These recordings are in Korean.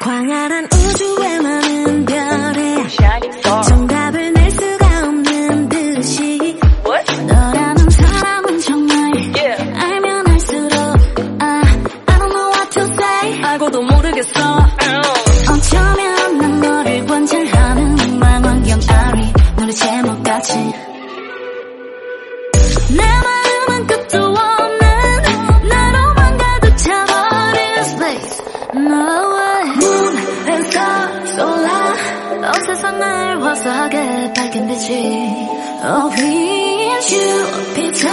광활한 우주에 많은 별에. 정답 내 마음은 끝도 없는 나로만 가득 차버린 space No way Moon and star solar 온 세상을 화사하게 밝힌 빛이 Oh we and you Peter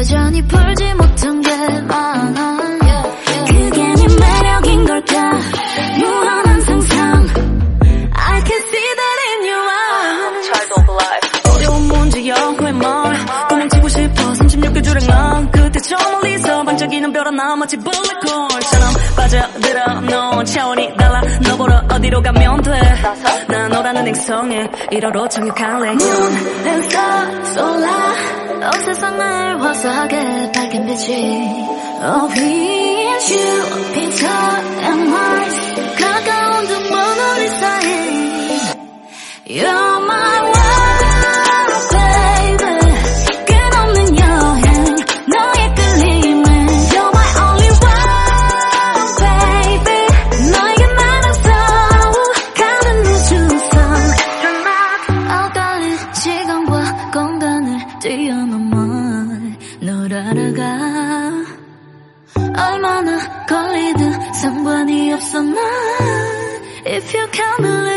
여전히 풀지 못한 게 많아. 그게 네 매력인 걸까? 무한한 상상. I can see that in your eyes. 어려운 문제야 왜말 도망치고 싶어 36개 줄의 난 끝에 저 멀리 별 하나 마치 블랙홀처럼 빠져들어 너 차원이 달라 너 보러 어디로 가면 돼난 너라는 행성에 1호로 착륙할래 Moon and star, solar. 온 세상을 화사하게 밝힌 빛이. Oh, we and you, Peter and Mars. 얼마나 걸리든 상관이 없어 난 If you can't believe